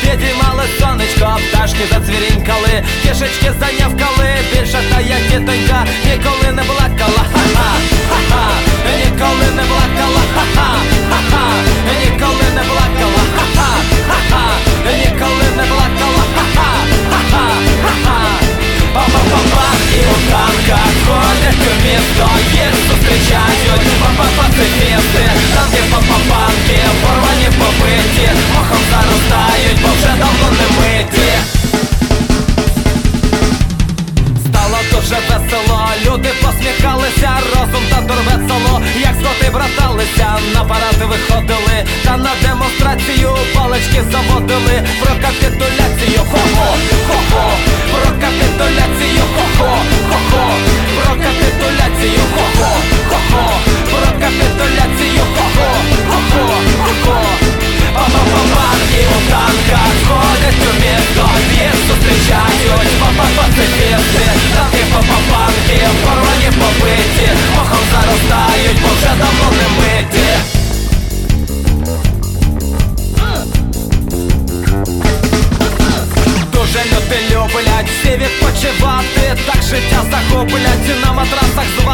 підіймали сонечко, пташки зацвірінькали, кішечки занявкали, більше та як дітонька ніколи. Candelê, Franca Всі відпочивати, так життя захоплять і на матрасах звати